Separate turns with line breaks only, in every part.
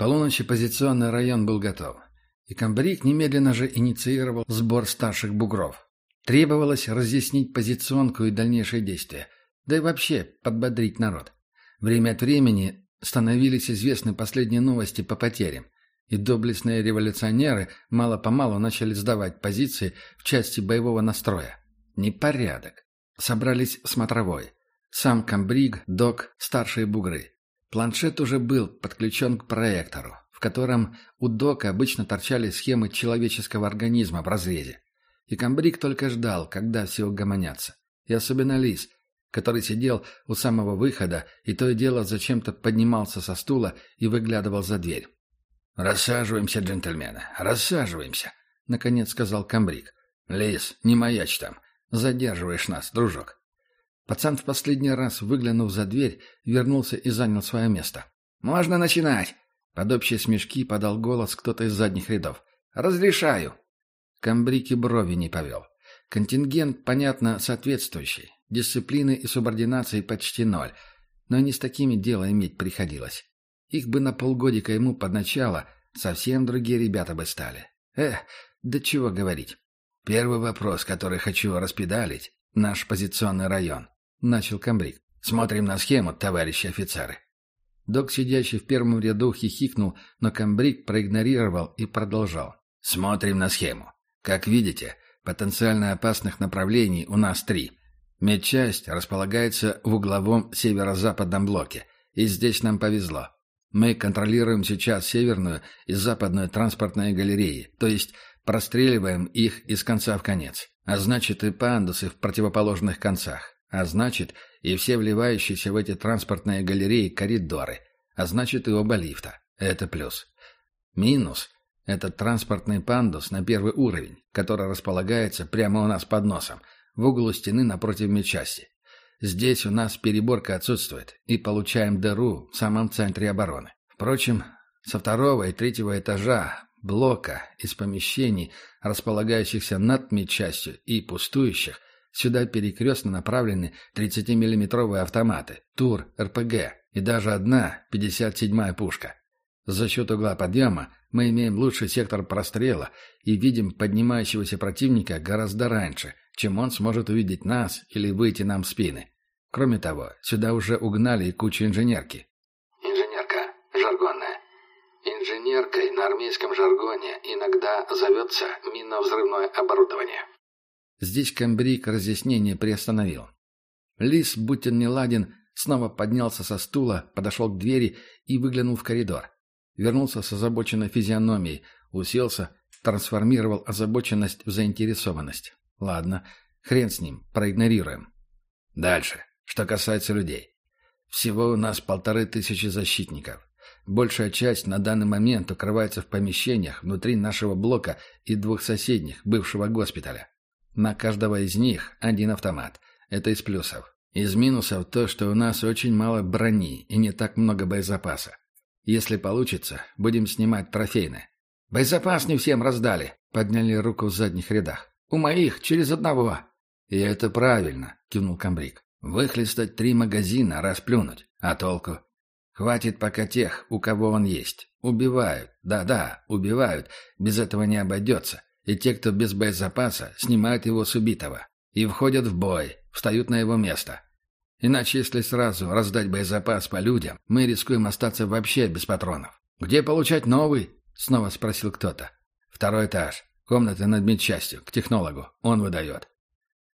полуночи позиционный район был готов. И комбриг немедленно же инициировал сбор старших бугров. Требовалось разъяснить позиционку и дальнейшие действия, да и вообще подбодрить народ. Время от времени становились известны последние новости по потерям, и доблестные революционеры мало-помалу начали сдавать позиции в части боевого настроя. Непорядок. Собрались смотровой. Сам комбриг, док, старшие бугры. Планшет уже был подключен к проектору, в котором у дока обычно торчали схемы человеческого организма в разрезе. И комбриг только ждал, когда все угомонятся. И особенно Лис, который сидел у самого выхода и то и дело зачем-то поднимался со стула и выглядывал за дверь. «Рассаживаемся, джентльмены, рассаживаемся», — наконец сказал комбриг. «Лис, не маячь там. Задерживаешь нас, дружок». Пацан в последний раз, выглянув за дверь, вернулся и занял свое место. «Можно начинать!» Под общие смешки подал голос кто-то из задних рядов. «Разрешаю!» Камбрики брови не повел. Контингент, понятно, соответствующий. Дисциплины и субординации почти ноль. Но не с такими дело иметь приходилось. Их бы на полгодика ему под начало, совсем другие ребята бы стали. Эх, да чего говорить. Первый вопрос, который хочу распедалить, наш позиционный район. Начал комбриг. Смотрим на схему, товарищи офицеры. Док, сидящий в первом ряду, хихикнул, но комбриг проигнорировал и продолжал. Смотрим на схему. Как видите, потенциально опасных направлений у нас три. Медчасть располагается в угловом северо-западном блоке, и здесь нам повезло. Мы контролируем сейчас северную и западную транспортные галереи, то есть простреливаем их из конца в конец. А значит и пандусы в противоположных концах. А значит и все вливающиеся в эти транспортные галереи коридоры. А значит и оба лифта. Это плюс. Минус этот транспортный пандус на первый уровень, который располагается прямо у нас под носом, в углу стены напротив медчасти. Здесь у нас переборка отсутствует, и получаем дыру в самом центре обороны. Впрочем, со второго и третьего этажа блока из помещений, располагающихся над медчастью и пустующих, сюда перекрестно направлены 30-миллиметровые автоматы, ТУР, РПГ и даже одна 57-я пушка. За счет угла подъема мы имеем лучший сектор прострела и видим поднимающегося противника гораздо раньше, чем он сможет увидеть нас или выйти нам в спины. Кроме того, сюда уже угнали и кучу инженерки.
Инженерка. Жаргонная. Инженеркой на армейском жаргоне иногда зовется минно-взрывное оборудование.
Здесь комбриг разъяснение приостановил. Лис, будь он неладен, снова поднялся со стула, подошел к двери и выглянул в коридор. Вернулся с озабоченной физиономией, уселся, трансформировал озабоченность в заинтересованность. Ладно, хрен с ним, проигнорируем. Дальше, что касается людей. Всего у нас полторы тысячи защитников. Большая часть на данный момент укрывается в помещениях внутри нашего блока и двух соседних, бывшего госпиталя. На каждого из них один автомат. Это из плюсов. Из минусов то, что у нас очень мало брони и не так много боезапаса. Если получится, будем снимать трофейны. Боезапас не всем раздали, подняли руку в задних рядах. У моих через одного. И это правильно, кивнул комбриг. Выхлестать три магазина, расплюнуть. А толку? Хватит пока тех, у кого он есть. Убивают. Да-да, убивают. Без этого не обойдется. И те, кто без боезапаса, снимают его с убитого. И входят в бой, встают на его место. Иначе, если сразу раздать боезапас по людям, мы рискуем остаться вообще без патронов. «Где получать новый?» — снова спросил кто-то. «Второй этаж. Комната над медчастью. К технологу. Он выдает».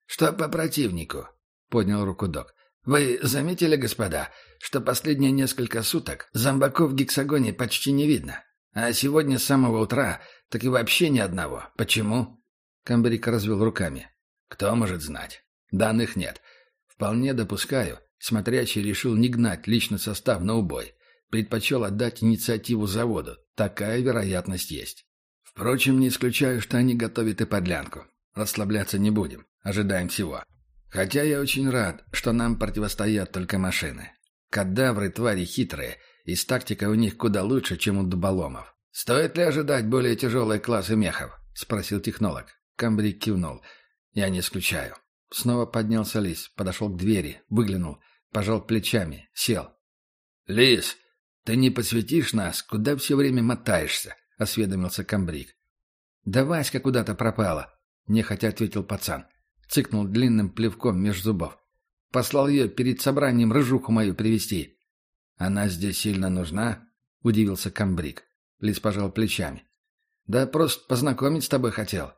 «Что по противнику?» — поднял руку док. «Вы заметили, господа, что последние несколько суток зомбаков в гексагоне почти не видно? А сегодня с самого утра так и вообще ни одного. Почему?»
Камбрик развел руками.
«Кто может знать? Данных нет.
Вполне допускаю. Смотрящий решил не гнать личный состав на убой. Предпочел отдать инициативу заводу. Такая вероятность есть. Впрочем, не исключаю, что они готовят и подлянку. Расслабляться не будем. Ожидаем всего. Хотя я очень рад, что нам противостоят только машины. Кадавры твари хитрые, и с тактикой у них куда лучше, чем у дуболомов. «Стоит ли ожидать более тяжелые классы мехов?» — спросил технолог. Камбрик кивнул. «Я не исключаю. Снова поднялся Лис, подошел к двери, выглянул, пожал плечами, сел.
«Лис, «Ты не посвятишь нас, куда все время мотаешься?» — осведомился комбриг.
«Да Васька куда-то пропала», — нехотя ответил пацан. Цыкнул длинным плевком меж зубов. Послал ее перед собранием рыжуху мою привести.
«Она здесь сильно нужна?» — удивился комбриг.
Лис пожал плечами. «Да просто познакомить с тобой хотел».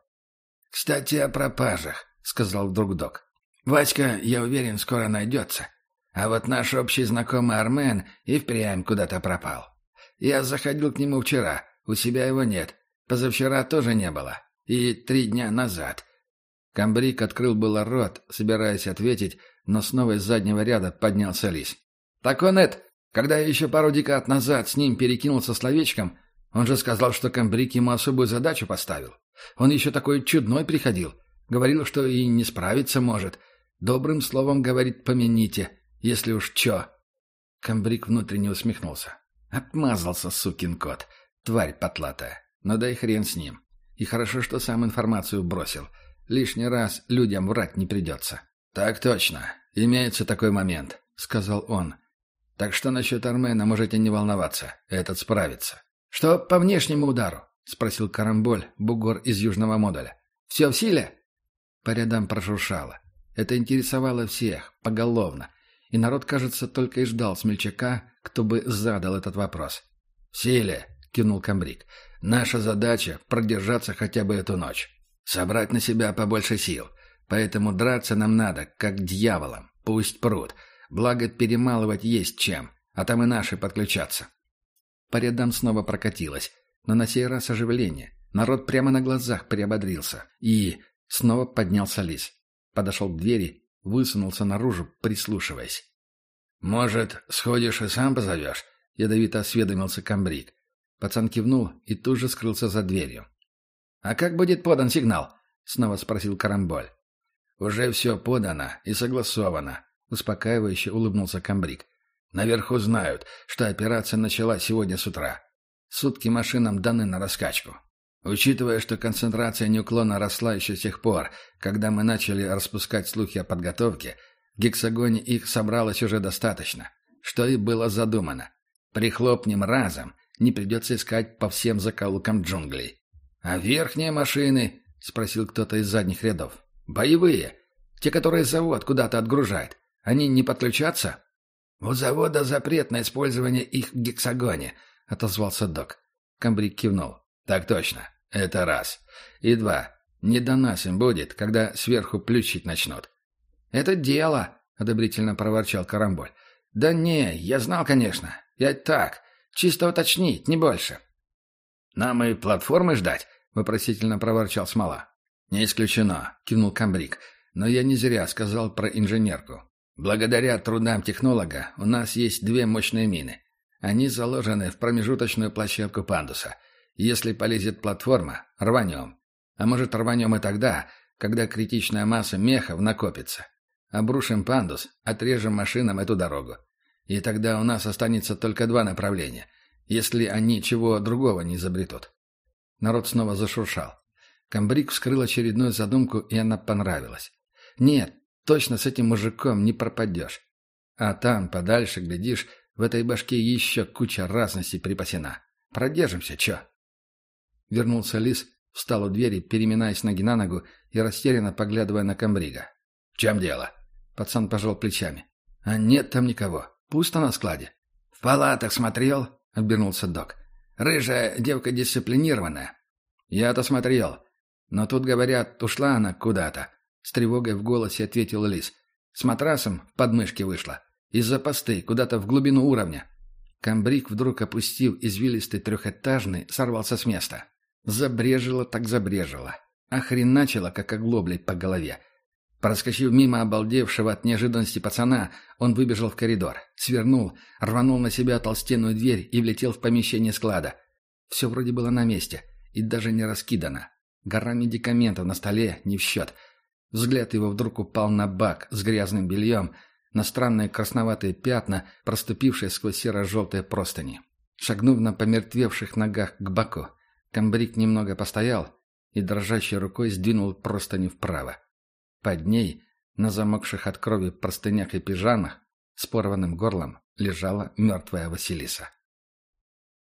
«Кстати, о пропажах», — сказал вдруг док. «Васька, я уверен, скоро найдется. А вот наш общий знакомый Армен и впрямь куда-то пропал. Я заходил к нему вчера, у себя его нет. Позавчера тоже не было. И три дня назад».
Камбрик открыл было рот, собираясь ответить, но снова из заднего ряда поднялся лис. «Так он это, когда я еще пару декад назад с ним перекинулся словечком, он же сказал, что Камбрик ему особую задачу поставил. Он еще такой чудной приходил. Говорил, что и не справиться может. Добрым словом, говорит, помяните, если уж чё. Камбрик внутренне усмехнулся. Отмазался, сукин кот. Тварь потлатая. Но да и хрен с ним. И хорошо, что сам информацию бросил. Лишний раз людям врать не придется. «Так точно. Имеется такой момент», — сказал он. «Так что насчет Армена можете не волноваться. Этот справится». «Что по внешнему удару?» — спросил Карамболь, бугор из южного модуля. «Все в силе?» По рядам прошуршало. Это интересовало всех, поголовно. И народ, кажется, только и ждал смельчака, кто бы задал этот вопрос.
«В силе!» — кивнул Камбрик. «Наша задача — продержаться хотя бы эту ночь. Собрать на себя побольше сил. Поэтому драться нам надо, как дьяволам. Пусть прут. Благо, перемалывать есть чем. А там и наши подключатся».
По рядам снова прокатилось. Но на сей раз оживление. Народ прямо на глазах приободрился. И снова поднялся лис. Подошел к двери, высунулся наружу, прислушиваясь.
«Может, сходишь и сам позовешь?» — ядовито осведомился комбриг.
Пацан кивнул и тут же скрылся за дверью. «А как будет подан сигнал?» — снова спросил Карамболь.
«Уже все подано и согласовано», — успокаивающе улыбнулся комбриг. «Наверху знают, что операция началась сегодня с утра. Сутки машинам даны на раскачку. Учитывая, что концентрация неуклонно росла еще с тех пор, когда мы начали распускать слухи о подготовке, в гексагоне их собралось уже достаточно, что и было задумано. Прихлопнем разом, не придется искать по всем закоулкам джунглей. «А верхние машины?» — спросил кто-то из задних рядов. «Боевые. Те, которые завод куда-то отгружает. Они не подключатся?» «У завода запрет на использование их в гексагоне», — отозвался док. Камбрик кивнул. «Так точно. Это раз. И два. Не до нас им будет, когда сверху плющить начнут». «Это дело», — одобрительно проворчал Карамболь. «Да не, я знал, конечно. Я так. Чисто уточнить, не больше». «Нам и платформы ждать?» — вопросительно проворчал Смола. «Не исключено», — кивнул Камбрик. «Но я не зря сказал про инженерку. Благодаря трудам технолога у нас есть две мощные мины. Они заложены в промежуточную площадку пандуса — если полезет платформа, рванем. А может, рванем и тогда, когда критичная масса мехов накопится. Обрушим пандус, отрежем машинам эту дорогу. И тогда у нас останется только два направления, если они чего другого не изобретут. Народ снова зашуршал. Камбрик вскрыл очередную задумку, и она понравилась. Нет, точно с этим мужиком не пропадешь. А там, подальше, глядишь, в этой башке еще куча разностей припасена. Продержимся, чё? Вернулся лис, встал у двери, переминаясь ноги на ногу и растерянно поглядывая на комбрига. «В чем дело?»
Пацан пожал плечами. «А нет там никого. Пусто на складе».
«В палатах смотрел?» — обернулся док. «Рыжая девка дисциплинированная».
«Я-то смотрел. Но тут, говорят, ушла она куда-то». С тревогой в голосе ответил лис. «С матрасом в подмышке вышла. Из-за посты, куда-то в глубину уровня». Камбрик вдруг опустил извилистый трехэтажный, сорвался с места. Забрежило так забрежило. Охреначило, как оглоблей по голове. Проскочив мимо обалдевшего от неожиданности пацана, он выбежал в коридор, свернул, рванул на себя толстенную дверь и влетел в помещение склада. Все вроде было на месте и даже не раскидано. Гора медикаментов на столе не в счет. Взгляд его вдруг упал на бак с грязным бельем, на странные красноватые пятна, проступившие сквозь серо-желтые простыни. Шагнув на помертвевших ногах к баку, Камбрик немного постоял и дрожащей рукой сдвинул простыни вправо. Под ней, на замокших от крови простынях и пижамах, с порванным горлом, лежала мертвая Василиса.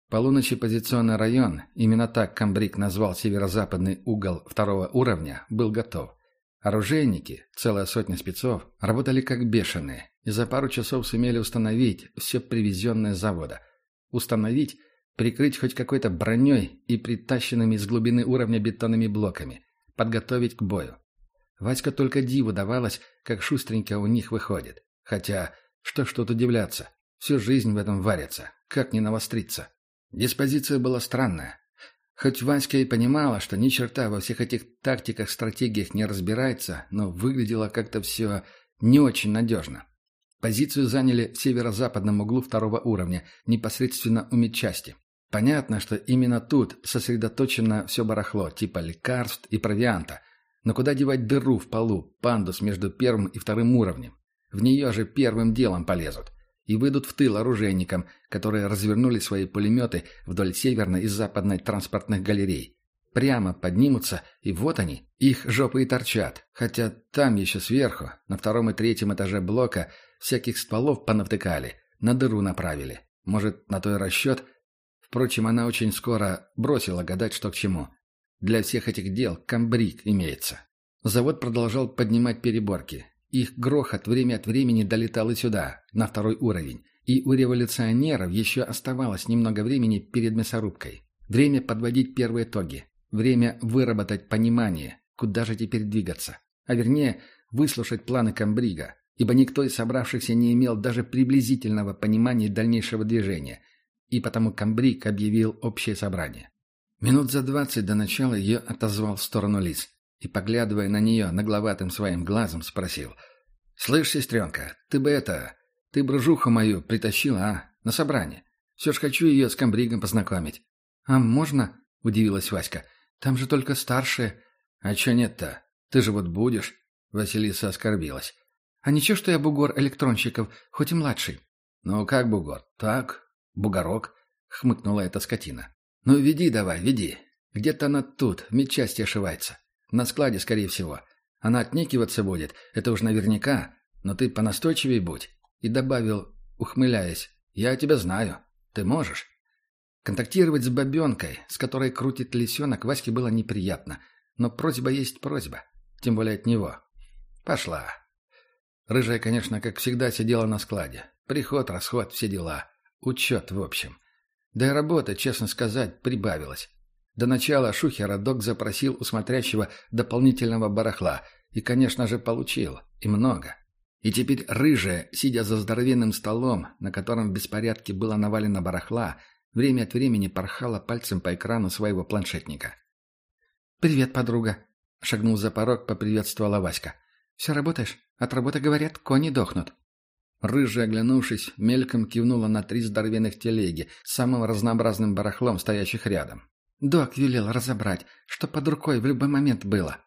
Полуночи позиционный район, именно так Камбрик назвал северо-западный угол второго уровня, был готов. Оружейники, целая сотня спецов, работали как бешеные и за пару часов сумели установить все привезенное с завода. Установить, прикрыть хоть какой-то броней и притащенными из глубины уровня бетонными блоками. Подготовить к бою. Васька только диву давалось, как шустренько у них выходит. Хотя, что ж тут удивляться, всю жизнь в этом варится, как не навостриться. Диспозиция была странная. Хоть Васька и понимала, что ни черта во всех этих тактиках, стратегиях не разбирается, но выглядело как-то все не очень надежно. Позицию заняли в северо-западном углу второго уровня, непосредственно у медчасти. Понятно, что именно тут сосредоточено все барахло, типа лекарств и провианта. Но куда девать дыру в полу, пандус между первым и вторым уровнем? В нее же первым делом полезут и выйдут в тыл оружейникам, которые развернули свои пулеметы вдоль северной и западной транспортных галерей. Прямо поднимутся, и вот они, их жопы и торчат, хотя там еще сверху, на втором и третьем этаже блока, всяких стволов понавтыкали, на дыру направили. Может, на той расчет? Впрочем, она очень скоро бросила гадать, что к чему. Для всех этих дел комбриг имеется. Завод продолжал поднимать переборки, их грохот время от времени долетал и сюда, на второй уровень, и у революционеров еще оставалось немного времени перед мясорубкой. Время подводить первые итоги, время выработать понимание, куда же теперь двигаться, а вернее, выслушать планы комбрига, ибо никто из собравшихся не имел даже приблизительного понимания дальнейшего движения, и потому комбриг объявил общее собрание. Минут за двадцать до начала ее отозвал в сторону лиц и, поглядывая на нее нагловатым своим глазом, спросил. «Слышь, сестренка, ты бы это... Ты бружуху мою притащила, а? На собрание. Все ж хочу ее с комбригом познакомить». «А можно?» — удивилась Васька. «Там же только старшие». «А че нет-то? Ты же вот будешь?» Василиса оскорбилась. «А ничего, что я бугор электронщиков, хоть и младший?» «Ну как бугор? Так, бугорок», — хмыкнула эта скотина. «Ну веди давай, веди. Где-то она тут, в медчасти ошивается. На складе, скорее всего. Она отнекиваться будет, это уж наверняка. Но ты понастойчивей будь. И добавил, ухмыляясь, я тебя знаю. Ты можешь. Контактировать с бабенкой, с которой крутит лисенок, Ваське было неприятно. Но просьба есть просьба. Тем более от него. Пошла. Рыжая, конечно, как всегда, сидела на складе. Приход, расход, все дела. Учет, в общем. Да и работа, честно сказать, прибавилась. До начала шухера док запросил у смотрящего дополнительного барахла и, конечно же, получил. И много. И теперь рыжая, сидя за здоровенным столом, на котором в беспорядке было навалено барахла, время от времени порхала пальцем по экрану своего планшетника. «Привет, подруга!» — шагнул за порог, поприветствовала Васька. «Все работаешь? От работы, говорят, кони дохнут». Рыжая, оглянувшись, мельком кивнула на три здоровенных телеги с самым разнообразным барахлом, стоящих рядом. Док велел разобрать, что под рукой в любой момент было.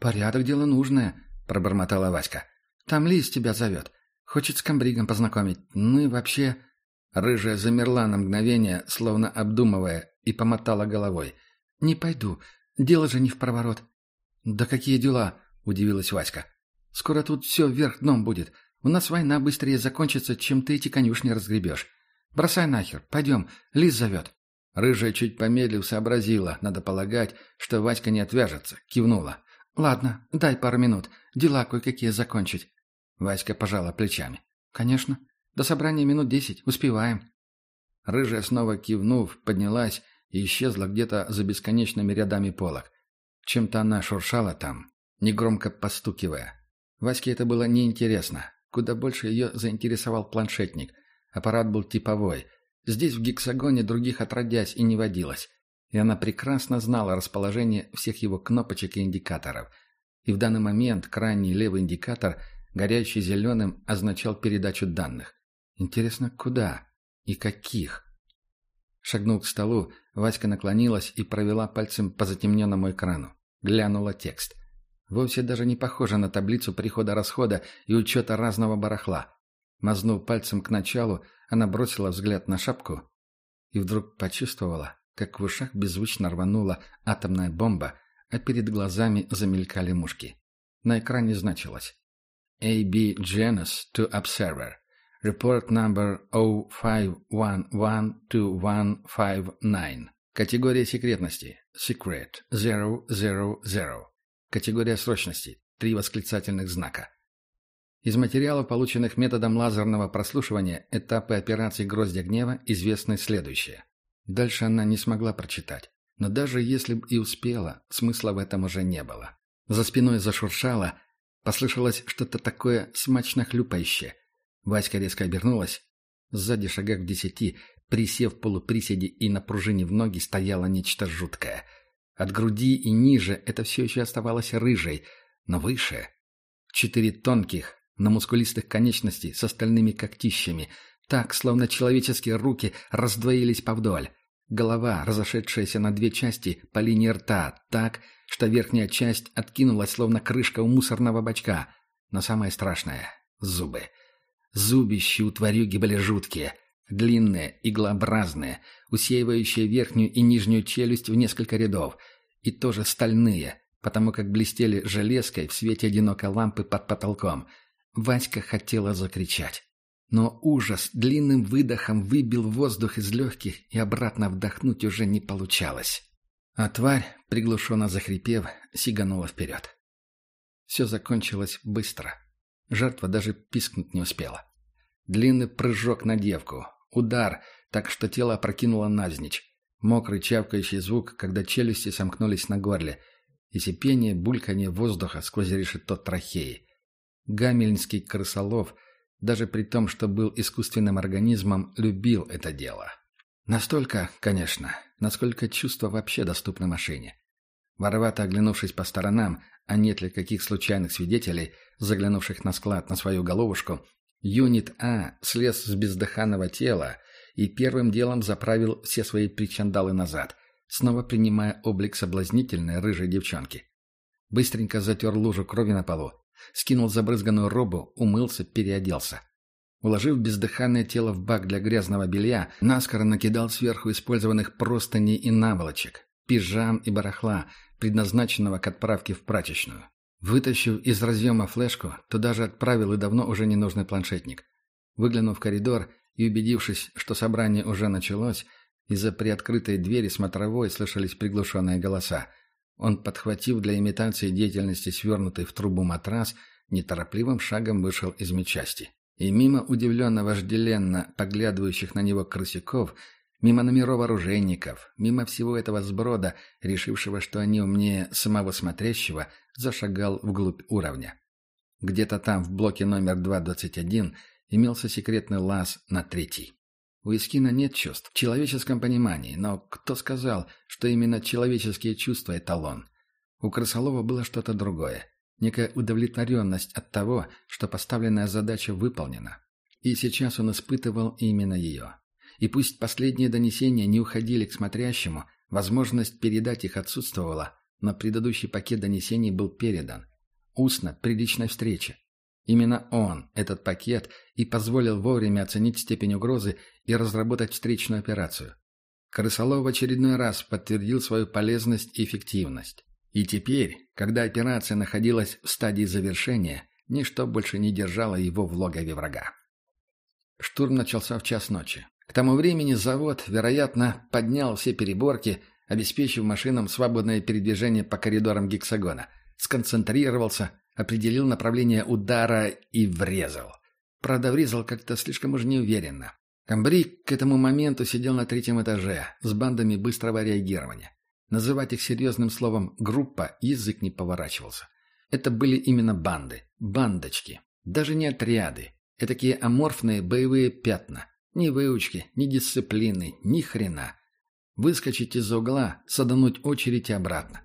«Порядок — дело нужное», — пробормотала Васька. «Там Лиз тебя зовет. Хочет с комбригом познакомить. Ну и вообще...» Рыжая замерла на мгновение, словно обдумывая, и помотала головой. «Не пойду. Дело же не в проворот». «Да какие дела?» — удивилась Васька. «Скоро тут все вверх дном будет. У нас война быстрее закончится, чем ты эти конюшни разгребешь. Бросай нахер. Пойдем. Лиз зовет». Рыжая чуть помедлив сообразила, надо полагать, что Васька не отвяжется, кивнула. «Ладно, дай пару минут, дела кое-какие закончить». Васька пожала плечами. «Конечно. До собрания минут десять, успеваем». Рыжая, снова кивнув, поднялась и исчезла где-то за бесконечными рядами полок. Чем-то она шуршала там, негромко постукивая. Ваське это было неинтересно. Куда больше ее заинтересовал планшетник. Аппарат был типовой, Здесь, в гексагоне, других отродясь и не водилось. И она прекрасно знала расположение всех его кнопочек и индикаторов. И в данный момент крайний левый индикатор, горящий зеленым, означал передачу данных. Интересно, куда? И каких? Шагнув к столу, Васька наклонилась и провела пальцем по затемненному экрану. Глянула текст. Вовсе даже не похоже на таблицу прихода-расхода и учета разного барахла. Мазнув пальцем к началу, она бросила взгляд на шапку и вдруг почувствовала, как в ушах беззвучно рванула атомная бомба, а перед глазами замелькали мушки. На экране значилось A.B. Janus to Observer. Report number 05112159. Категория секретности. Secret 000. Категория срочности. Три восклицательных знака. Из материалов, полученных методом лазерного прослушивания, этапы операции «Гроздья гнева» известны следующее. Дальше она не смогла прочитать. Но даже если бы и успела, смысла в этом уже не было. За спиной зашуршало, послышалось что-то такое смачно хлюпающее. Васька резко обернулась. Сзади шагах в десяти, присев в полуприседе и на пружине в ноги, стояло нечто жуткое. От груди и ниже это все еще оставалось рыжей, но выше. Четыре тонких, на мускулистых конечностей с остальными когтищами, так, словно человеческие руки раздвоились повдоль. Голова, разошедшаяся на две части по линии рта, так, что верхняя часть откинулась, словно крышка у мусорного бачка. Но самое страшное — зубы. Зубищи у тварюги были жуткие, длинные, иглообразные, усеивающие верхнюю и нижнюю челюсть в несколько рядов, и тоже стальные, потому как блестели железкой в свете одинокой лампы под потолком. Васька хотела закричать. Но ужас длинным выдохом выбил воздух из легких, и обратно вдохнуть уже не получалось. А тварь, приглушенно захрипев, сиганула вперед. Все закончилось быстро. Жертва даже пискнуть не успела. Длинный прыжок на девку. Удар, так что тело опрокинуло навзничь. Мокрый чавкающий звук, когда челюсти сомкнулись на горле — и сипение, бульканье воздуха сквозь решето трахеи. Гамельнский крысолов, даже при том, что был искусственным организмом, любил это дело. Настолько, конечно, насколько чувство вообще доступно машине. Воровато оглянувшись по сторонам, а нет ли каких случайных свидетелей, заглянувших на склад на свою головушку, юнит А слез с бездыханного тела и первым делом заправил все свои причандалы назад, снова принимая облик соблазнительной рыжей девчонки. Быстренько затер лужу крови на полу, скинул забрызганную робу, умылся, переоделся. Уложив бездыханное тело в бак для грязного белья, наскоро накидал сверху использованных простыней и наволочек, пижам и барахла, предназначенного к отправке в прачечную. Вытащив из разъема флешку, туда же отправил и давно уже ненужный планшетник. Выглянув в коридор и убедившись, что собрание уже началось, из-за приоткрытой двери смотровой слышались приглушенные голоса. Он, подхватив для имитации деятельности свернутый в трубу матрас, неторопливым шагом вышел из медчасти. И мимо удивленно вожделенно поглядывающих на него крысяков, мимо номеров оружейников, мимо всего этого сброда, решившего, что они умнее самого смотрящего, зашагал вглубь уровня. Где-то там, в блоке номер 221, имелся секретный лаз на третий. У Искина нет чувств в человеческом понимании, но кто сказал, что именно человеческие чувства – эталон? У Крысолова было что-то другое. Некая удовлетворенность от того, что поставленная задача выполнена. И сейчас он испытывал именно ее. И пусть последние донесения не уходили к смотрящему, возможность передать их отсутствовала, но предыдущий пакет донесений был передан. Устно, при личной встрече. Именно он, этот пакет, и позволил вовремя оценить степень угрозы и разработать встречную операцию. Крысолов в очередной раз подтвердил свою полезность и эффективность. И теперь, когда операция находилась в стадии завершения, ничто больше не держало его в логове врага. Штурм начался в час ночи. К тому времени завод, вероятно, поднял все переборки, обеспечив машинам свободное передвижение по коридорам гексагона, сконцентрировался, определил направление удара и врезал. Правда, врезал как-то слишком уж неуверенно. Камбрик к этому моменту сидел на третьем этаже с бандами быстрого реагирования. Называть их серьезным словом «группа» язык не поворачивался. Это были именно банды, бандочки, даже не отряды. Этакие аморфные боевые пятна. Ни выучки, ни дисциплины, ни хрена. Выскочить из-за угла, садануть очередь и обратно.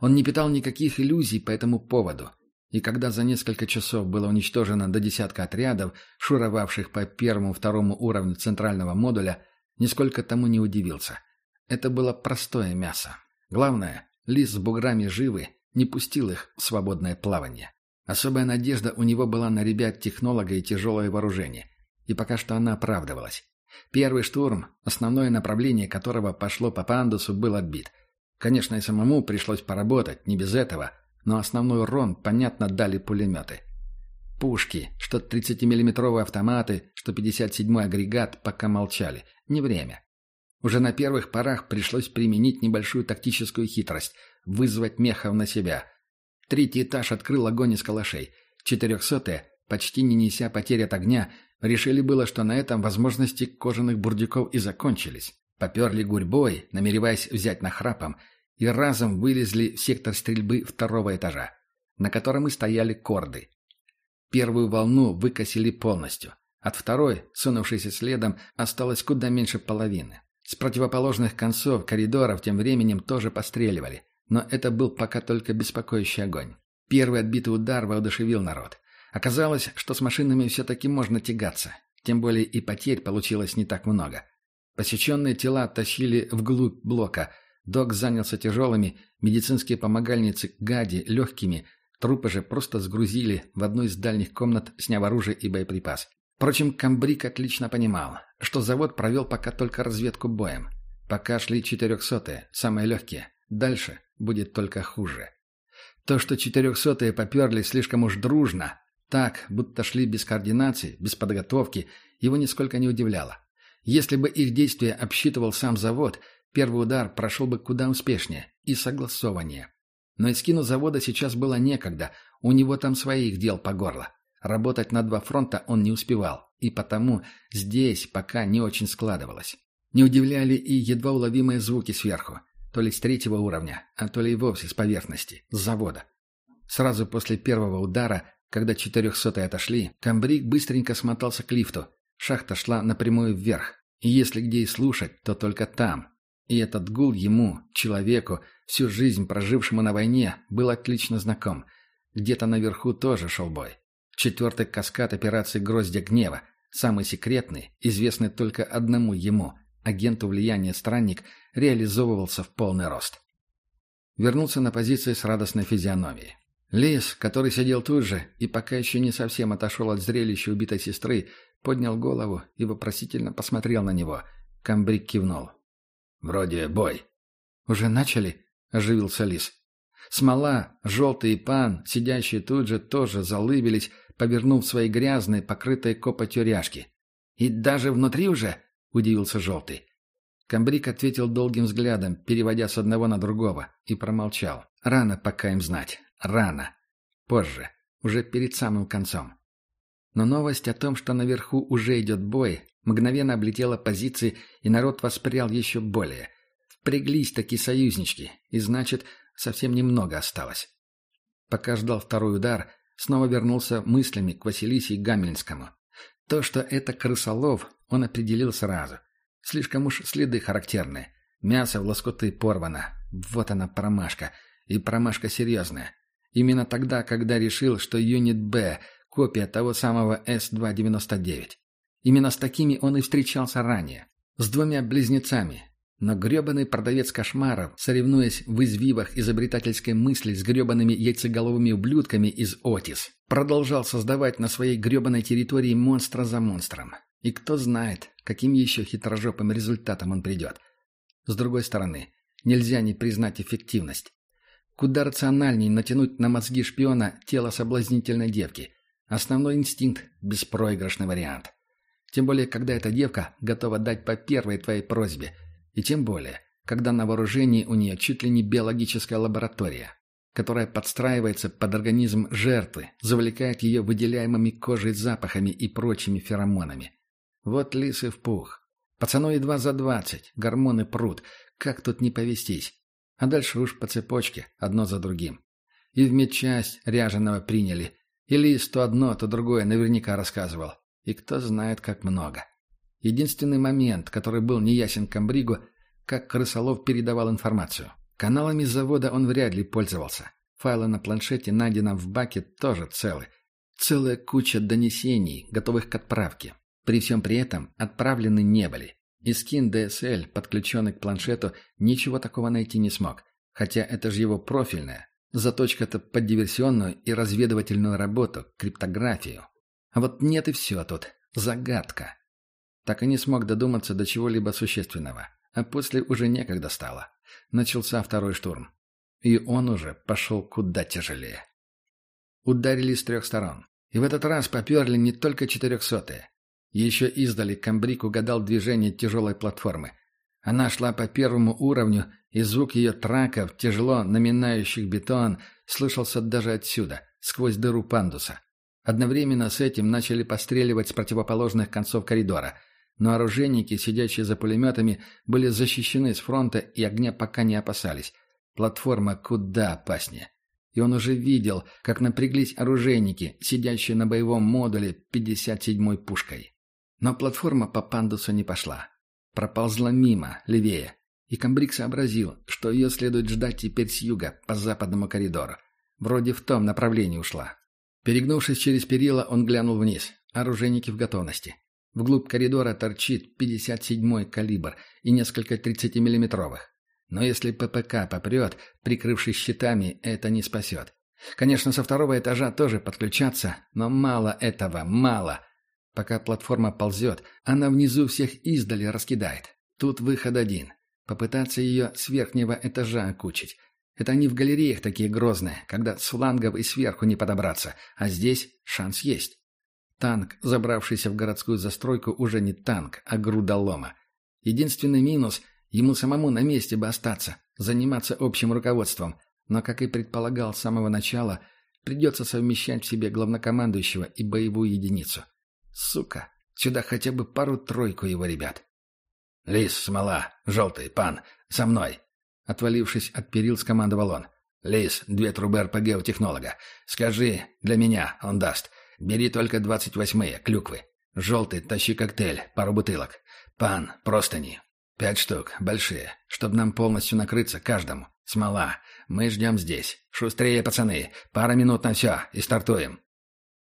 Он не питал никаких иллюзий по этому поводу. И когда за несколько часов было уничтожено до десятка отрядов, шуровавших по первому-второму уровню центрального модуля, нисколько тому не удивился. Это было простое мясо. Главное, лис с буграми живы, не пустил их в свободное плавание. Особая надежда у него была на ребят-технолога и тяжелое вооружение. И пока что она оправдывалась. Первый штурм, основное направление которого пошло по пандусу, был отбит. Конечно, и самому пришлось поработать, не без этого – но основной урон, понятно, дали пулеметы. Пушки, что 30-миллиметровые автоматы, что 57-й агрегат пока молчали. Не время. Уже на первых порах пришлось применить небольшую тактическую хитрость – вызвать мехов на себя. Третий этаж открыл огонь из калашей. Четырехсотые, почти не неся потерь от огня, решили было, что на этом возможности кожаных бурдюков и закончились. Поперли гурьбой, намереваясь взять нахрапом, и разом вылезли в сектор стрельбы второго этажа, на котором и стояли корды. Первую волну выкосили полностью. От второй, сунувшейся следом, осталось куда меньше половины. С противоположных концов коридоров тем временем тоже постреливали, но это был пока только беспокоящий огонь. Первый отбитый удар воодушевил народ. Оказалось, что с машинами все-таки можно тягаться, тем более и потерь получилось не так много. Посеченные тела тащили вглубь блока. Док занялся тяжелыми, медицинские помогальницы Гади легкими, трупы же просто сгрузили в одну из дальних комнат, сняв оружие и боеприпас. Впрочем, Камбрик отлично понимал, что завод провел пока только разведку боем. Пока шли четырехсотые, самые легкие. Дальше будет только хуже. То, что четырехсотые поперли слишком уж дружно, так, будто шли без координации, без подготовки, его нисколько не удивляло. Если бы их действия обсчитывал сам завод, первый удар прошел бы куда успешнее и согласованнее. Но Искину завода сейчас было некогда, у него там своих дел по горло. Работать на два фронта он не успевал, и потому здесь пока не очень складывалось. Не удивляли и едва уловимые звуки сверху, то ли с третьего уровня, а то ли и вовсе с поверхности, с завода. Сразу после первого удара, когда четырехсотые отошли, Камбрик быстренько смотался к лифту. Шахта шла напрямую вверх, и если где и слушать, то только там. И этот гул ему, человеку, всю жизнь прожившему на войне, был отлично знаком. Где-то наверху тоже шел бой. Четвертый каскад операции «Гроздья гнева», самый секретный, известный только одному ему, агенту влияния «Странник», реализовывался в полный рост. Вернулся на позиции с радостной физиономией. Лис, который сидел тут же и пока еще не совсем отошел от зрелища убитой сестры, поднял голову и вопросительно посмотрел на него. Камбрик кивнул. «Вроде бой». «Уже начали?» — оживился Лис. Смола, желтый и пан, сидящие тут же, тоже залыбились, повернув свои грязные, покрытые копотью ряжки. «И даже внутри уже?» — удивился желтый. Камбрик ответил долгим взглядом, переводя с одного на другого, и промолчал. «Рано пока им знать. Рано. Позже. Уже перед самым концом». Но новость о том, что наверху уже идет бой, мгновенно облетела позиции, и народ воспрял еще более. Впряглись такие союзнички, и значит, совсем немного осталось. Пока ждал второй удар, снова вернулся мыслями к Василисе и Гамельнскому. То, что это крысолов, он определил сразу. Слишком уж следы характерные. Мясо в лоскуты порвано. Вот она промашка. И промашка серьезная. Именно тогда, когда решил, что юнит «Б» — копия того самого С-299. Именно с такими он и встречался ранее. С двумя близнецами, но гребаный продавец кошмаров, соревнуясь в извивах изобретательской мысли с гребаными яйцеголовыми ублюдками из Отис, продолжал создавать на своей гребаной территории монстра за монстром. И кто знает, каким еще хитрожопым результатом он придет. С другой стороны, нельзя не признать эффективность. Куда рациональнее натянуть на мозги шпиона тело соблазнительной девки. Основной инстинкт – беспроигрышный вариант. Тем более, когда эта девка готова дать по первой твоей просьбе – и тем более, когда на вооружении у нее чуть ли не биологическая лаборатория, которая подстраивается под организм жертвы, завлекает ее выделяемыми кожей запахами и прочими феромонами. Вот лисы в пух. Пацану едва за двадцать, гормоны прут, как тут не повестись. А дальше уж по цепочке, одно за другим. И в медчасть ряженого приняли. И лис то одно, то другое наверняка рассказывал. И кто знает, как много. Единственный момент, который был неясен Камбригу, как Крысолов передавал информацию. Каналами завода он вряд ли пользовался. Файлы на планшете, найденном в баке, тоже целы. Целая куча донесений, готовых к отправке. При всем при этом отправлены не были. И скин DSL, подключенный к планшету, ничего такого найти не смог. Хотя это же его профильная. Заточка-то под диверсионную и разведывательную работу, криптографию. А вот нет и все тут. Загадка. Так и не смог додуматься до чего-либо существенного. А после уже некогда стало. Начался второй штурм. И он уже пошел куда тяжелее. Ударили с трех сторон. И в этот раз поперли не только четырехсотые. Еще издали комбрик угадал движение тяжелой платформы. Она шла по первому уровню, и звук ее траков, тяжело наминающих бетон, слышался даже отсюда, сквозь дыру пандуса. Одновременно с этим начали постреливать с противоположных концов коридора, но оружейники, сидящие за пулеметами, были защищены с фронта и огня пока не опасались. Платформа куда опаснее. И он уже видел, как напряглись оружейники, сидящие на боевом модуле 57-й пушкой. Но платформа по пандусу не пошла. Проползла мимо, левее. И Камбрик сообразил, что ее следует ждать теперь с юга, по западному коридору. Вроде в том направлении ушла. Перегнувшись через перила, он глянул вниз. Оружейники в готовности. Вглубь коридора торчит 57-й калибр и несколько 30-миллиметровых. Но если ППК попрет, прикрывшись щитами, это не спасет. Конечно, со второго этажа тоже подключаться, но мало этого, мало. Пока платформа ползет, она внизу всех издали раскидает. Тут выход один. Попытаться ее с верхнего этажа окучить. Это они в галереях такие грозные, когда с флангов и сверху не подобраться, а здесь шанс есть. Танк, забравшийся в городскую застройку, уже не танк, а груда лома. Единственный минус – ему самому на месте бы остаться, заниматься общим руководством, но, как и предполагал с самого начала, придется совмещать в себе главнокомандующего и боевую единицу. Сука, сюда хотя бы пару-тройку его ребят. «Лис, смола, желтый, пан, со мной!» Отвалившись от перил, скомандовал он. «Лис, две трубы РПГ у технолога. Скажи, для меня он даст. Бери только двадцать восьмые, клюквы. Желтый, тащи коктейль, пару бутылок. Пан, простыни. Пять штук, большие, чтобы нам полностью накрыться каждому. Смола. Мы ждем здесь. Шустрее, пацаны. Пара минут на все, и стартуем».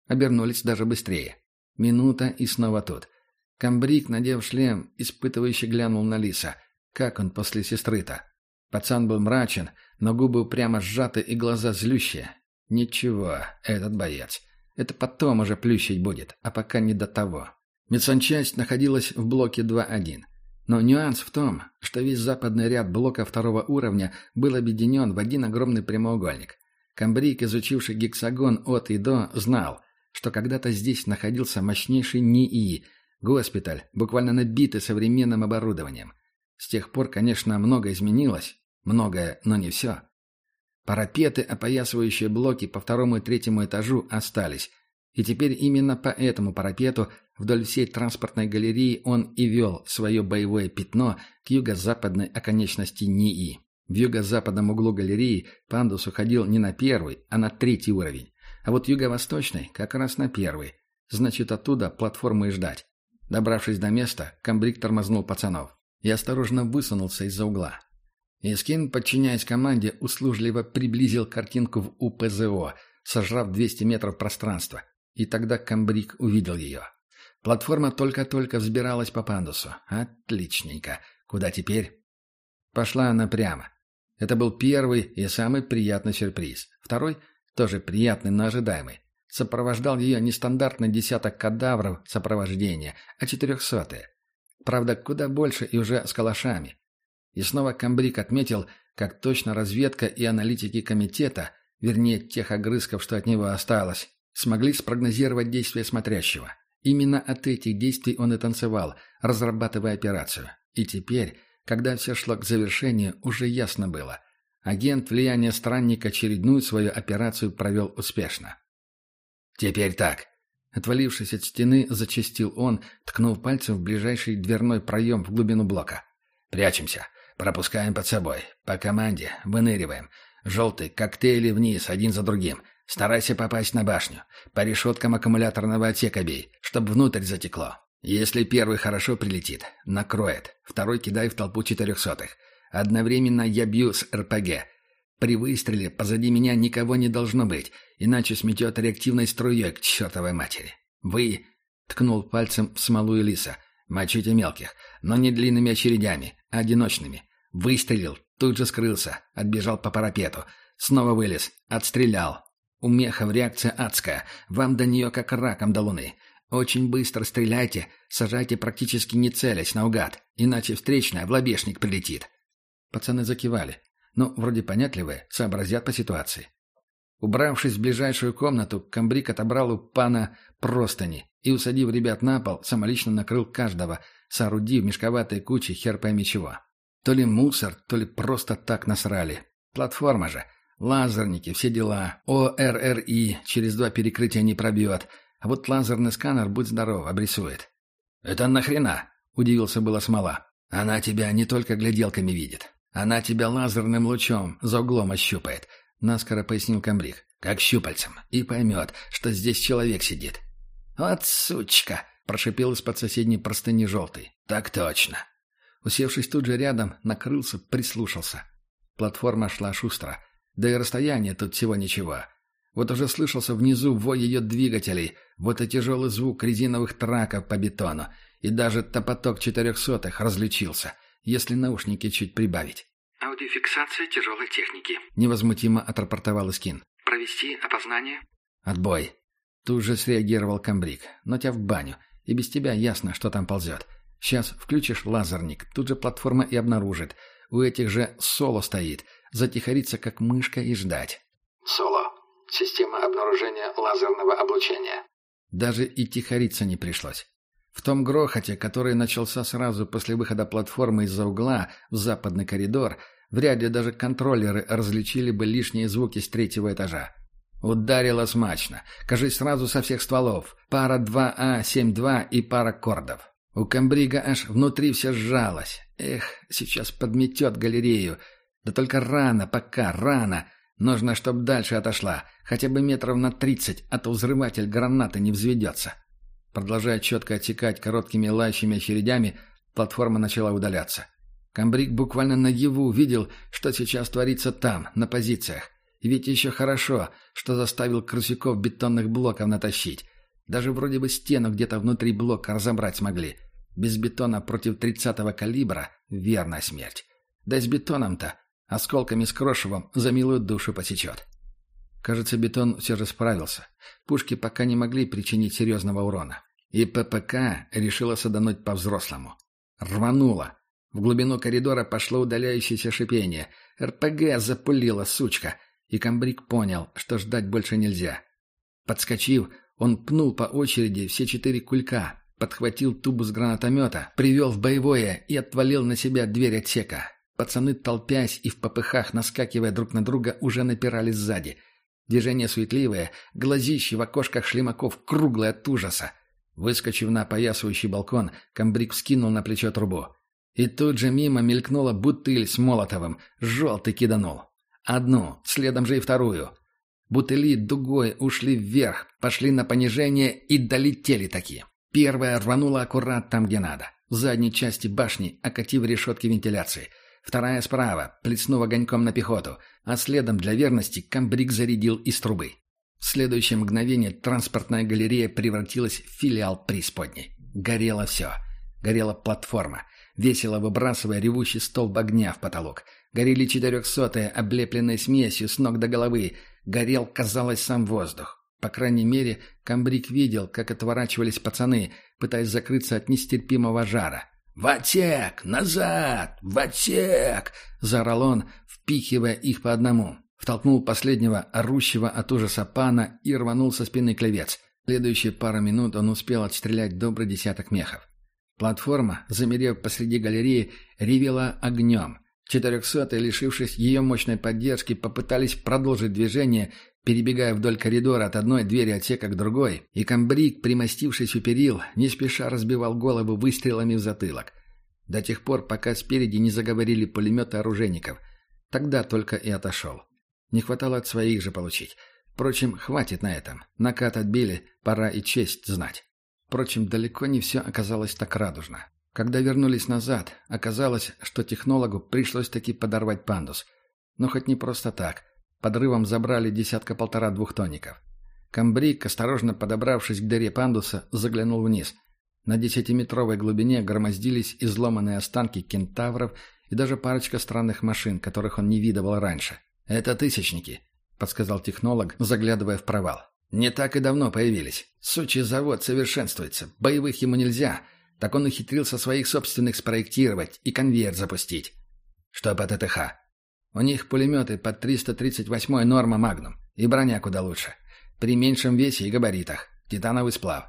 Обернулись даже быстрее. Минута и снова тут. Камбрик, надев шлем, испытывающе глянул на Лиса. Как он после сестры-то? Пацан был мрачен, но губы прямо сжаты и глаза злющие. Ничего, этот боец. Это потом уже плющить будет, а пока не до того. Медсанчасть находилась в блоке 2.1. Но нюанс в том, что весь западный ряд блока второго уровня был объединен в один огромный прямоугольник. Камбрик, изучивший гексагон от и до, знал, что когда-то здесь находился мощнейший НИИ, госпиталь, буквально набитый современным оборудованием. С тех пор, конечно, многое изменилось. Многое, но не все. Парапеты, опоясывающие блоки по второму и третьему этажу, остались. И теперь именно по этому парапету вдоль всей транспортной галереи он и вел свое боевое пятно к юго-западной оконечности НИИ. В юго-западном углу галереи пандус уходил не на первый, а на третий уровень. А вот юго-восточный как раз на первый. Значит, оттуда платформы и ждать. Добравшись до места, комбриг тормознул пацанов и осторожно высунулся из-за угла. Искин, подчиняясь команде, услужливо приблизил картинку в УПЗО, сожрав 200 метров пространства. И тогда комбриг увидел ее. Платформа только-только взбиралась по пандусу. Отличненько. Куда теперь? Пошла она прямо. Это был первый и самый приятный сюрприз. Второй, тоже приятный, но ожидаемый. Сопровождал ее нестандартный десяток кадавров сопровождения, а четырехсотые. Правда, куда больше и уже с калашами. И снова Камбрик отметил, как точно разведка и аналитики комитета, вернее, тех огрызков, что от него осталось, смогли спрогнозировать действия смотрящего. Именно от этих действий он и танцевал, разрабатывая операцию. И теперь, когда все шло к завершению, уже ясно было. Агент влияния странника очередную свою операцию провел успешно. «Теперь так», Отвалившись от стены, зачастил он, ткнув пальцем в ближайший дверной проем в глубину блока. «Прячемся. Пропускаем под собой. По команде. Выныриваем. Желтый, коктейли вниз, один за другим. Старайся попасть на башню. По решеткам аккумуляторного отсека бей, чтобы внутрь затекло. Если первый хорошо прилетит, накроет. Второй кидай в толпу четырехсотых. Одновременно я бью с РПГ. При выстреле позади меня никого не должно быть, иначе сметет реактивной струей к чертовой матери. Вы, — ткнул пальцем в смолу Элиса, — мочите мелких, но не длинными очередями, а одиночными. Выстрелил, тут же скрылся, отбежал по парапету. Снова вылез, отстрелял. У мехов реакция адская, вам до нее как раком до луны. Очень быстро стреляйте, сажайте практически не целясь наугад, иначе встречная в лобешник прилетит. Пацаны закивали. Ну, вроде понятливые, сообразят по ситуации. Убравшись в ближайшую комнату, комбриг отобрал у пана простыни и, усадив ребят на пол, самолично накрыл каждого, соорудив мешковатой кучей хер пойми чего. То ли мусор, то ли просто так насрали. Платформа же. Лазерники, все дела. ОРРИ через два перекрытия не пробьет. А вот лазерный сканер, будь здоров, обрисует. «Это нахрена?» — удивился было Смола. «Она тебя не только гляделками видит. Она тебя лазерным лучом за углом ощупает», — наскоро пояснил комбриг. «Как щупальцем. И поймет, что здесь человек сидит». «Вот сучка!» — прошипел из-под соседней простыни желтый. «Так точно». Усевшись тут же рядом, накрылся, прислушался. Платформа шла шустро. Да и расстояние тут всего ничего. Вот уже слышался внизу вой ее двигателей, вот и тяжелый звук резиновых траков по бетону, и даже топоток четырехсотых различился, если наушники чуть прибавить.
«Аудиофиксация тяжелой техники», —
невозмутимо отрапортовал Искин.
«Провести опознание?»
«Отбой». Тут же среагировал комбриг. «Но тебя в баню, и без тебя ясно, что там ползет. Сейчас включишь лазерник, тут же платформа и обнаружит. У этих же соло стоит, затихариться как мышка и ждать».
«Соло. Система обнаружения лазерного облучения.
Даже и тихориться не пришлось. В том грохоте, который начался сразу после выхода платформы из-за угла в западный коридор, вряд ли даже контроллеры различили бы лишние звуки с третьего этажа. Ударило смачно. Кажись, сразу со всех стволов. Пара 2А, 7-2 и пара кордов. У комбрига аж внутри все сжалось. Эх, сейчас подметет галерею. Да только рано, пока, рано. Нужно, чтоб дальше отошла, хотя бы метров на тридцать, а то взрыватель гранаты не взведется. Продолжая четко отсекать короткими лающими очередями, платформа начала удаляться. Камбрик буквально наяву видел, что сейчас творится там, на позициях. И ведь еще хорошо, что заставил крысюков бетонных блоков натащить. Даже вроде бы стену где-то внутри блока разобрать смогли. Без бетона против тридцатого калибра — верная смерть. Да и с бетоном-то Осколками с крошевом за милую душу посечет. Кажется, бетон все же справился. Пушки пока не могли причинить серьезного урона. И ППК решила садануть по-взрослому. Рванула. В глубину коридора пошло удаляющееся шипение. РПГ запулила, сучка. И комбриг понял, что ждать больше нельзя. Подскочив, он пнул по очереди все четыре кулька, подхватил тубус гранатомета, привел в боевое и отвалил на себя дверь отсека. Пацаны, толпясь и в попыхах, наскакивая друг на друга, уже напирали сзади. Движение суетливое, глазищи в окошках шлемаков круглые от ужаса. Выскочив на опоясывающий балкон, комбриг вскинул на плечо трубу. И тут же мимо мелькнула бутыль с Молотовым. Желтый киданул. Одну, следом же и вторую. Бутыли дугой ушли вверх, пошли на понижение и долетели такие. Первая рванула аккурат там, где надо. В задней части башни, окатив решетки вентиляции – Вторая справа, плеснув огоньком на пехоту, а следом для верности комбриг зарядил из трубы. В следующее мгновение транспортная галерея превратилась в филиал преисподней. Горело все. Горела платформа, весело выбрасывая ревущий столб огня в потолок. Горели четырехсотые, облепленные смесью с ног до головы. Горел, казалось, сам воздух. По крайней мере, комбриг видел, как отворачивались пацаны, пытаясь закрыться от нестерпимого жара. «В отсек! Назад! В отсек!» — заорал он, впихивая их по одному. Втолкнул последнего, орущего от ужаса пана, и рванул со спины клевец. Следующие пару минут он успел отстрелять добрый десяток мехов. Платформа, замерев посреди галереи, ревела огнем. Четырехсотые, лишившись ее мощной поддержки, попытались продолжить движение, перебегая вдоль коридора от одной двери отсека к другой, и комбриг, примостившись у перил, не спеша разбивал голову выстрелами в затылок. До тех пор, пока спереди не заговорили пулеметы оружейников. Тогда только и отошел. Не хватало от своих же получить. Впрочем, хватит на этом. Накат отбили, пора и честь знать. Впрочем, далеко не все оказалось так радужно. Когда вернулись назад, оказалось, что технологу пришлось таки подорвать пандус. Но хоть не просто так – Подрывом забрали десятка-полтора двухтонников. Камбрик, осторожно подобравшись к дыре пандуса, заглянул вниз. На десятиметровой глубине громоздились изломанные останки кентавров и даже парочка странных машин, которых он не видывал раньше. «Это тысячники», — подсказал технолог, заглядывая в провал. «Не так и давно появились. Сучий завод совершенствуется. Боевых ему нельзя. Так он ухитрился своих собственных спроектировать и конвейер запустить». «Что по ТТХ?» У них пулеметы под 338 норма «Магнум». И броня куда лучше. При меньшем весе и габаритах. Титановый сплав.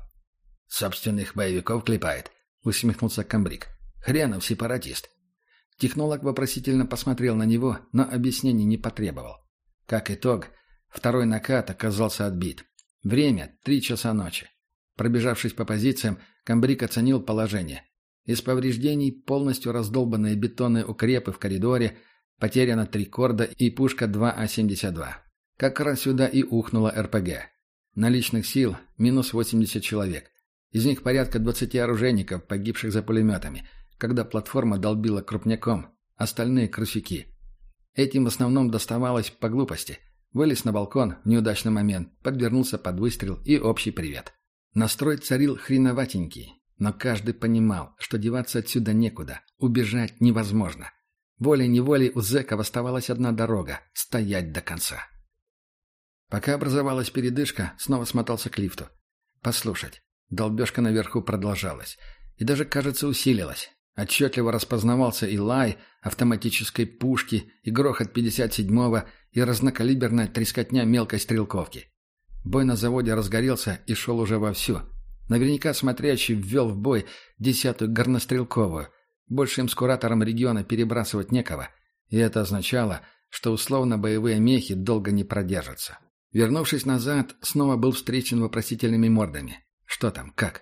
Собственных боевиков клепает, усмехнулся комбриг. Хренов сепаратист.
Технолог вопросительно посмотрел на него, но объяснений не потребовал. Как итог, второй накат оказался отбит. Время — три часа ночи. Пробежавшись по позициям, комбриг оценил положение. Из повреждений полностью раздолбанные бетонные укрепы в коридоре, потеряно три корда и пушка 2А-72. Как раз сюда и ухнула РПГ. Наличных сил – минус 80 человек. Из них порядка 20 оружейников, погибших за пулеметами, когда платформа долбила крупняком, остальные – крысюки. Этим в основном доставалось по глупости. Вылез на балкон в неудачный момент, подвернулся под выстрел и общий привет. Настрой царил хреноватенький, но каждый понимал, что деваться отсюда некуда, убежать невозможно. Волей-неволей у зэков оставалась одна дорога – стоять до конца. Пока образовалась передышка, снова смотался к лифту. Послушать. Долбежка наверху продолжалась. И даже, кажется, усилилась. Отчетливо распознавался и лай автоматической пушки, и грохот 57-го, и разнокалиберная трескотня мелкой стрелковки. Бой на заводе разгорелся и шел уже вовсю. Наверняка смотрящий ввел в бой десятую горнострелковую. Больше им с куратором региона перебрасывать некого. И это означало, что условно боевые мехи долго не продержатся. Вернувшись назад, снова был встречен вопросительными мордами. Что там, как?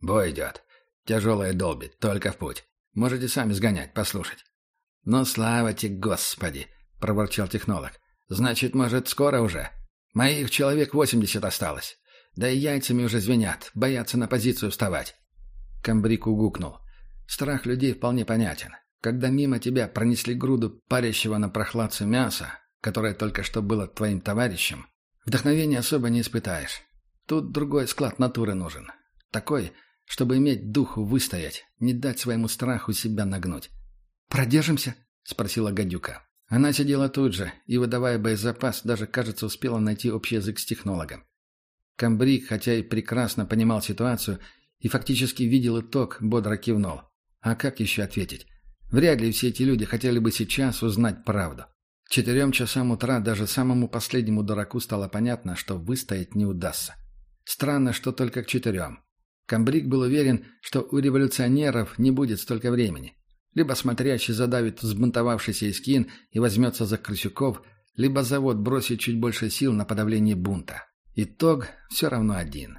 Бой идет. Тяжелое долбит, только в путь. Можете сами сгонять, послушать.
«Ну, слава тебе, Господи!» — проворчал технолог. «Значит, может, скоро уже? Моих человек восемьдесят осталось. Да и яйцами уже звенят, боятся на позицию вставать». Камбрик угукнул. Страх людей вполне понятен. Когда мимо тебя пронесли груду парящего на прохладце мяса, которое только что было твоим товарищем, вдохновения особо не испытаешь. Тут другой склад натуры нужен. Такой, чтобы иметь духу выстоять, не дать своему страху себя нагнуть. «Продержимся?» — спросила гадюка. Она сидела тут же и, выдавая боезапас, даже, кажется, успела найти общий язык с технологом. Камбрик, хотя и прекрасно понимал ситуацию и фактически видел итог, бодро кивнул. А как еще ответить? Вряд ли все эти люди хотели бы сейчас узнать правду четырем часам утра даже самому последнему дураку стало понятно, что выстоять не удастся. Странно, что только к четырем. Камбрик был уверен, что у революционеров не будет столько времени. Либо смотрящий задавит взбунтовавшийся Искин и возьмется за Крысюков, либо завод бросит чуть больше сил на подавление бунта. Итог все равно один.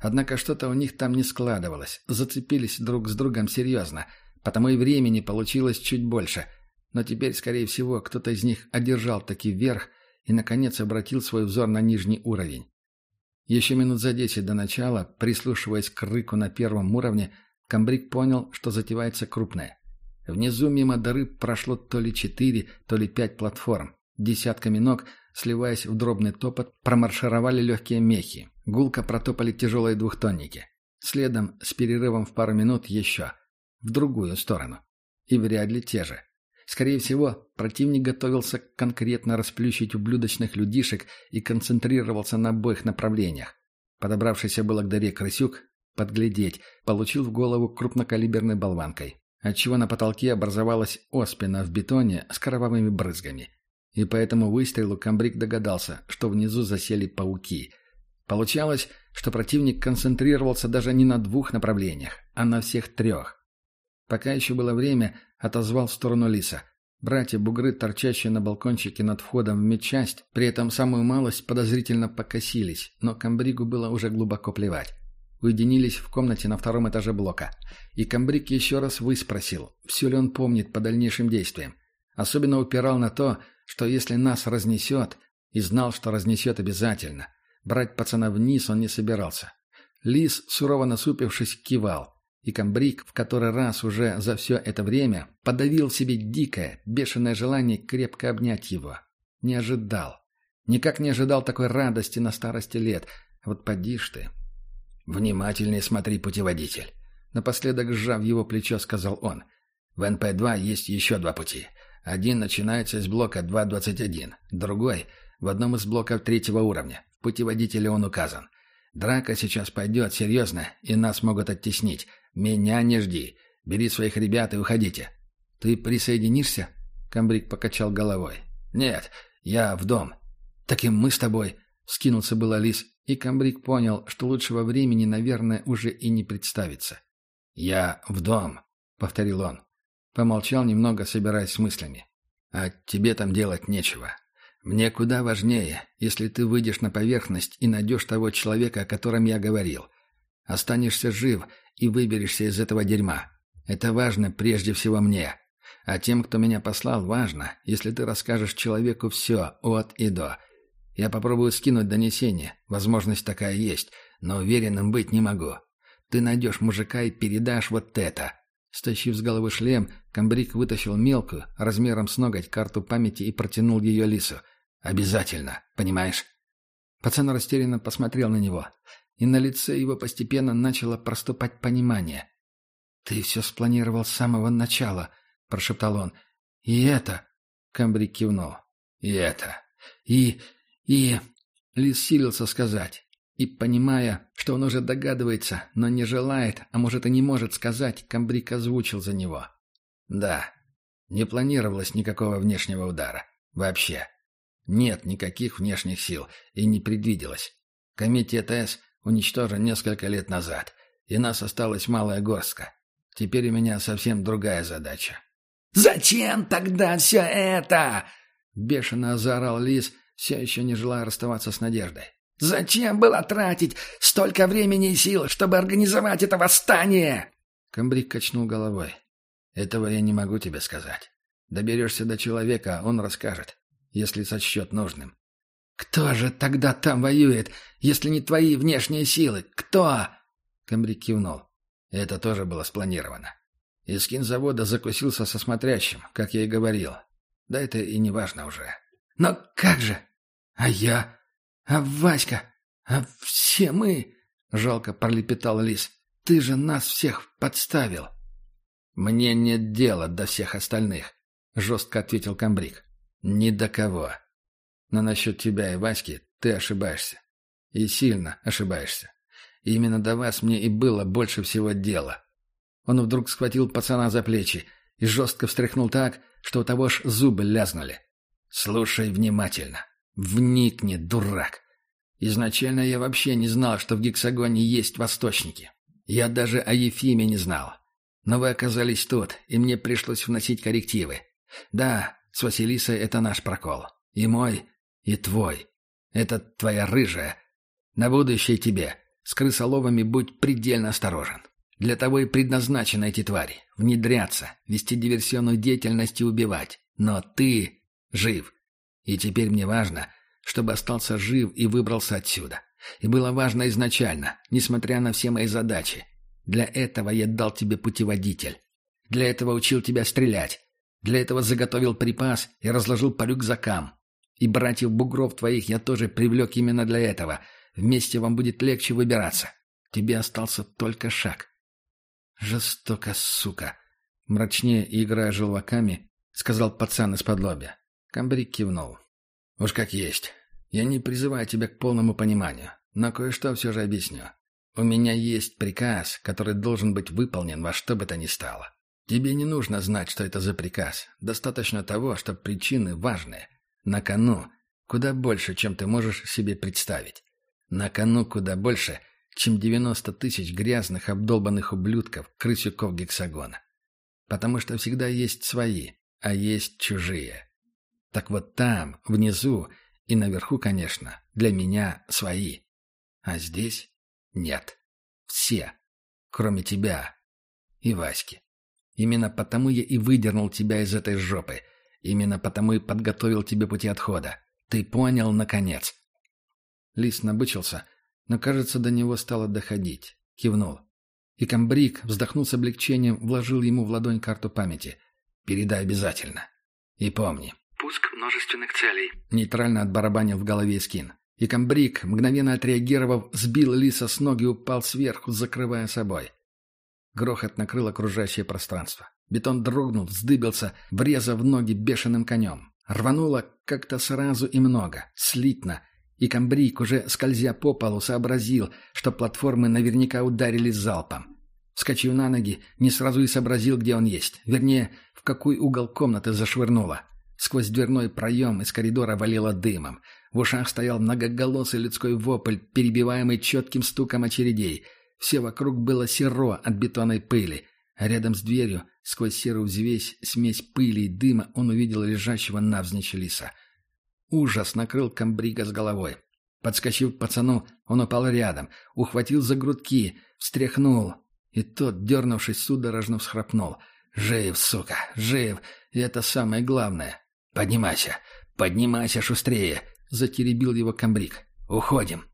Однако что-то у них там не складывалось, зацепились друг с другом серьезно, потому и времени получилось чуть больше – но теперь, скорее всего, кто-то из них одержал таки верх и, наконец, обратил свой взор на нижний уровень. Еще минут за десять до начала, прислушиваясь к рыку на первом уровне, Камбрик понял, что затевается крупное. Внизу мимо дыры прошло то ли четыре, то ли пять платформ. Десятками ног, сливаясь в дробный топот, промаршировали легкие мехи. Гулко протопали тяжелые двухтонники. Следом, с перерывом в пару минут, еще. В другую сторону. И вряд ли те же. Скорее всего, противник готовился конкретно расплющить ублюдочных людишек и концентрировался на обоих направлениях. Подобравшийся было к дыре крысюк, подглядеть, получил в голову крупнокалиберной болванкой, отчего на потолке образовалась оспина в бетоне с кровавыми брызгами. И по этому выстрелу комбриг догадался, что внизу засели пауки. Получалось, что противник концентрировался даже не на двух направлениях, а на всех трех. Пока еще было время, отозвал в сторону Лиса. Братья-бугры, торчащие на балкончике над входом в медчасть, при этом самую малость подозрительно покосились, но Камбригу было уже глубоко плевать. Уединились в комнате на втором этаже блока. И Камбрик еще раз выспросил, все ли он помнит по дальнейшим действиям. Особенно упирал на то, что если нас разнесет, и знал, что разнесет обязательно, брать пацана вниз он не собирался. Лис, сурово насупившись, кивал – и комбриг в который раз уже за все это время подавил в себе дикое, бешеное желание крепко обнять его. Не ожидал. Никак не ожидал такой радости на старости лет. Вот поди ж ты.
«Внимательнее смотри, путеводитель», — напоследок сжав его плечо, сказал он. «В НП-2 есть еще два пути. Один начинается с блока 2.21, другой — в одном из блоков третьего уровня. В путеводителе он указан. Драка сейчас пойдет серьезно, и нас могут оттеснить. Меня не жди. Бери своих ребят и уходите.
Ты присоединишься? Камбрик покачал головой.
«Нет, я в дом».
«Так и мы с тобой», — скинулся было лис, и Камбрик понял, что лучшего времени, наверное, уже и не представится.
«Я в дом», — повторил он.
Помолчал немного, собираясь с мыслями.
«А тебе там делать нечего. Мне куда важнее, если ты выйдешь на поверхность и найдешь того человека, о котором я говорил. Останешься жив и выберешься из этого дерьма. Это важно прежде всего мне. А тем, кто меня послал, важно, если ты расскажешь человеку все от и до. Я попробую скинуть донесение, возможность такая есть, но уверенным быть не могу. Ты найдешь мужика и передашь вот это».
Стащив с головы шлем, комбриг вытащил мелкую, размером с ноготь, карту памяти и протянул ее лису.
«Обязательно, понимаешь?»
Пацан растерянно посмотрел на него, и на лице его постепенно начало проступать понимание. «Ты все спланировал с самого начала», — прошептал он. «И это...» — Камбрик кивнул.
«И это...»
«И... и...» Лис силился сказать. И, понимая, что он уже догадывается, но не желает, а может и не может сказать, Камбрик озвучил за него.
«Да, не планировалось никакого внешнего удара. Вообще. Нет никаких внешних сил и не предвиделось. Комитет С уничтожен несколько лет назад, и нас осталась малая горстка. Теперь у меня совсем другая задача.
«Зачем тогда все это?»
Бешено заорал Лис, все еще не желая расставаться с надеждой.
«Зачем было тратить столько времени и сил, чтобы организовать это восстание?»
Камбрик качнул головой.
«Этого я не могу тебе сказать. Доберешься до человека, он расскажет, если сочтет нужным».
«Кто же тогда там воюет, если не твои внешние силы? Кто?»
Камбрик кивнул.
Это тоже было спланировано. Искин завода закусился со смотрящим, как я и говорил. Да это и не важно уже.
Но как же? А я? А Васька? А все мы? Жалко пролепетал Лис. Ты же нас всех подставил.
Мне нет дела до всех остальных, жестко ответил Камбрик. Ни до кого. Но насчет тебя и Васьки ты ошибаешься. И сильно ошибаешься. И именно до вас мне и было больше всего дела. Он вдруг схватил пацана за плечи и жестко встряхнул так, что у того ж зубы лязнули. «Слушай внимательно. Вникни, дурак. Изначально я вообще не знал, что в гексагоне есть восточники. Я даже о Ефиме не знал. Но вы оказались тут, и мне пришлось вносить коррективы. Да, с Василисой это наш прокол. И мой, и твой. Это твоя рыжая. На будущее тебе. С крысоловами будь предельно осторожен. Для того и предназначены эти твари. Внедряться, вести диверсионную деятельность и убивать. Но ты жив. И теперь мне важно, чтобы остался жив и выбрался отсюда. И было важно изначально, несмотря на все мои задачи. Для этого я дал тебе путеводитель. Для этого учил тебя стрелять. Для этого заготовил припас и разложил по рюкзакам. И братьев бугров твоих я тоже привлек именно для этого — Вместе вам будет легче выбираться. Тебе остался только шаг.
Жестоко, сука. Мрачнее играя желваками, сказал пацан из-под лобя. Камбрик кивнул.
Уж как есть. Я не призываю тебя к полному пониманию, но кое-что все же объясню. У меня есть приказ, который должен быть выполнен во что бы то ни стало. Тебе не нужно знать, что это за приказ. Достаточно того, что причины важные. На кону куда больше, чем ты можешь себе представить. На кону куда больше, чем 90 тысяч грязных обдолбанных ублюдков, крысюков гексагона. Потому что всегда есть свои, а есть чужие. Так вот там, внизу и наверху, конечно, для меня свои. А здесь нет. Все, кроме тебя и Васьки. Именно потому я и выдернул тебя из этой жопы. Именно потому и подготовил тебе пути отхода. Ты понял, наконец.
Лис набычился, но, кажется, до него стало доходить. Кивнул. И комбриг, вздохнув с облегчением, вложил ему в ладонь карту памяти. «Передай обязательно. И помни».
«Пуск множественных целей», —
нейтрально отбарабанил в голове скин. И комбриг, мгновенно отреагировав, сбил лиса с ноги и упал сверху, закрывая собой. Грохот накрыл окружающее пространство. Бетон дрогнул, вздыбился, врезав ноги бешеным конем. Рвануло как-то сразу и много, слитно, и Камбрик, уже скользя по полу, сообразил, что платформы наверняка ударили залпом. Вскочив на ноги, не сразу и сообразил, где он есть. Вернее, в какой угол комнаты зашвырнуло. Сквозь дверной проем из коридора валило дымом. В ушах стоял многоголосый людской вопль, перебиваемый четким стуком очередей. Все вокруг было серо от бетонной пыли. Рядом с дверью, сквозь серую взвесь, смесь пыли и дыма, он увидел лежащего навзничь лиса. Ужас накрыл комбрига с головой. Подскочив к пацану, он упал рядом, ухватил за грудки, встряхнул. И тот, дернувшись, судорожно всхрапнул. «Жив, сука, жив! И это самое главное! Поднимайся! Поднимайся шустрее!» — затеребил его комбриг. «Уходим!»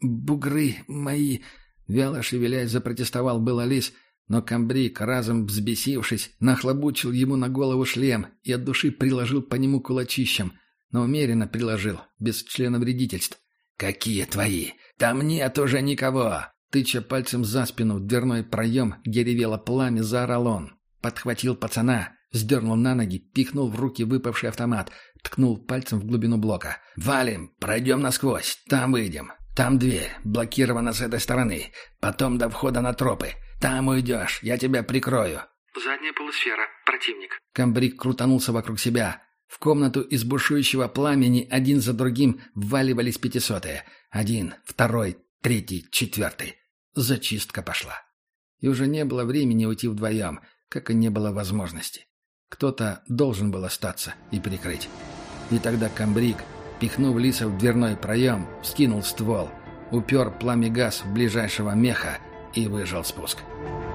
«Бугры мои!» — вяло шевелясь запротестовал был лис, но комбриг, разом взбесившись, нахлобучил ему на голову шлем и от души приложил по нему кулачищем, но умеренно приложил, без члена вредительств. «Какие твои? Там нет уже никого!» Тыча пальцем за спину в дверной проем, где ревело пламя, заорал он. Подхватил пацана, сдернул на ноги, пихнул в руки выпавший автомат, ткнул пальцем в глубину блока. «Валим! Пройдем насквозь! Там выйдем! Там дверь, блокирована с этой стороны. Потом до входа на тропы. Там уйдешь, я тебя прикрою».
«Задняя полусфера. Противник».
Камбрик крутанулся вокруг себя. В комнату из бушующего пламени один за другим вваливались пятисотые. Один, второй, третий, четвертый. Зачистка пошла. И уже не было времени уйти вдвоем, как и не было возможности. Кто-то должен был остаться и прикрыть. И тогда комбриг, пихнув лиса в дверной проем, вскинул ствол, упер пламя газ в ближайшего меха и выжал спуск. «Спуск».